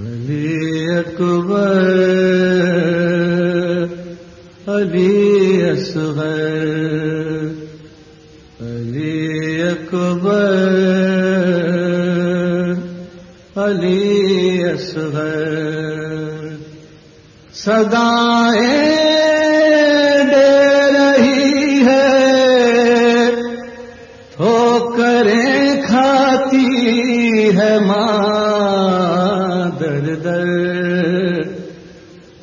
علی اکبر علی اصغر علی اکبر علی اصغر۔ ہے کھاتی ہے ماں۔ در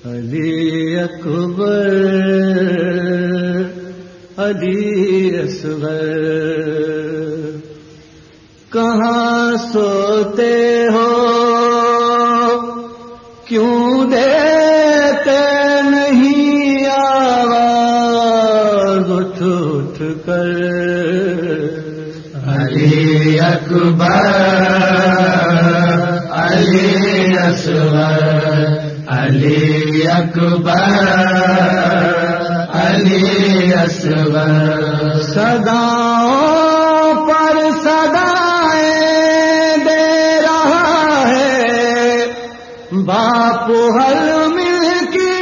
علی اکبر، علی اصغر۔ کہاں سوتے ہو؟ کیوں دیتے نہیں آواز؟ اٹھ اٹھ کر۔ علی اکبر۔ اصغر علی اکبر علی اصغر صداؤں پر صدائیں دے رہا ہے باپ ہر مل کی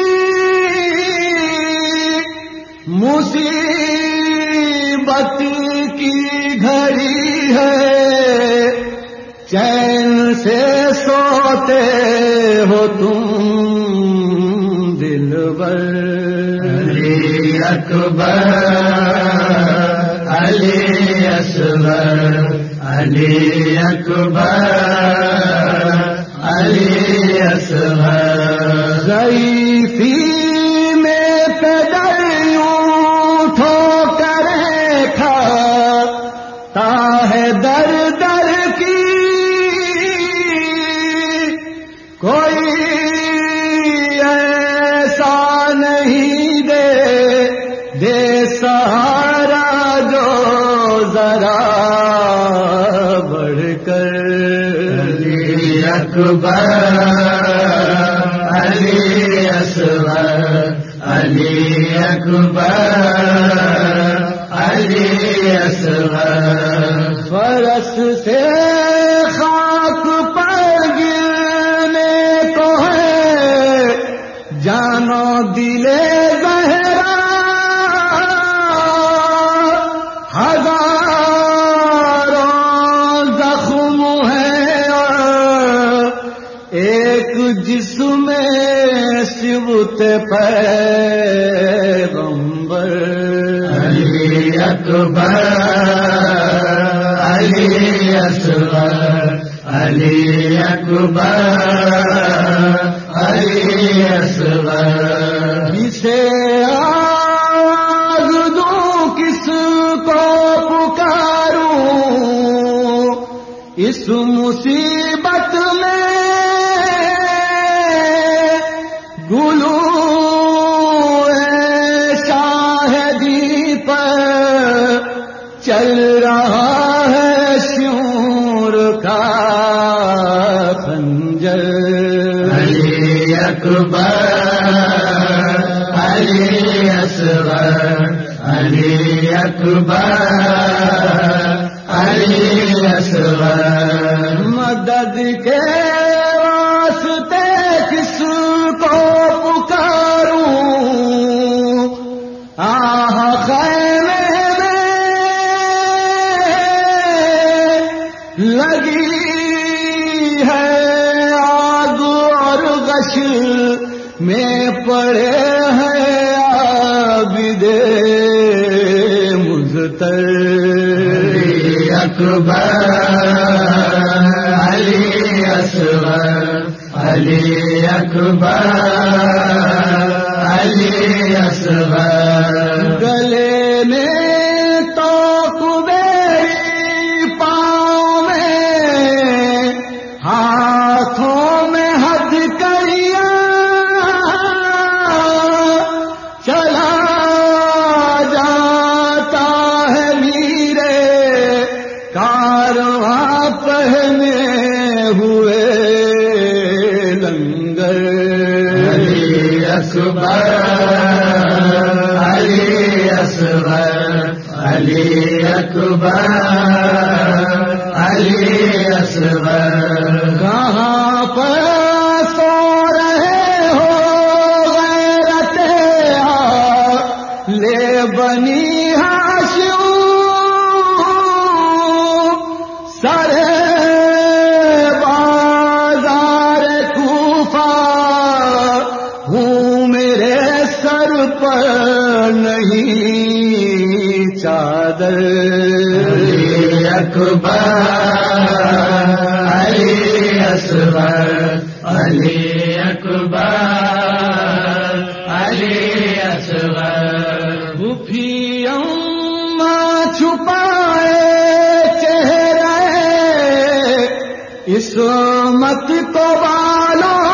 مصیبت چین سے سوتے ہو تم دل بر۔ علی اکبر علی اصغر علی اکبر علی اصغر۔ ضعیفی میں ٹھو کرے کھا ہے در سہارا جو ذرا بڑھ کر۔ علی اکبر علی اصغر علی اکبر علی اصغر۔ فرس سے خاک پر گرنے کو ہے جانو دلے ایک جسم سبت پیغمبر۔ علی اکبر علی اصغر علی اکبر علی اصغر۔ کسے آگ دوں کس کو پکاروں؟ اس مصیبت چل رہا ہے شور کا خنجر۔ علی اکبر علی اصغر علی اکبر علی اصغر۔ مدد کے اور میں پڑے ہیں عابد مزتر علی اکبر علی اصغر علی اکبر۔ علی اصغر اکبر علی اصغر علی اکبر علی اصغر پر نہیں چادر۔ علی اکبر علی اصغر علی اکبر علی اصغر۔ بھی اماں چھپائے چہرے اس مت کو بالوں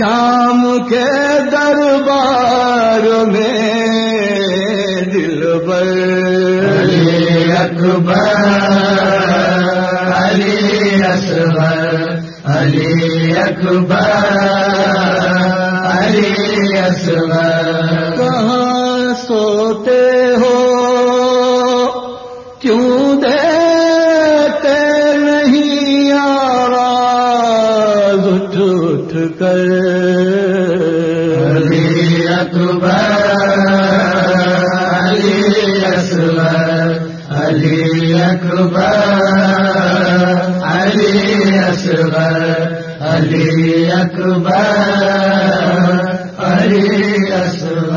شام کے دربار میں دل بر علی اکبر علی اصغر علی اکبر علی اصغر۔ کہاں سوتے ہو علی اکبر علی اصغر علی اکبر علی اصغر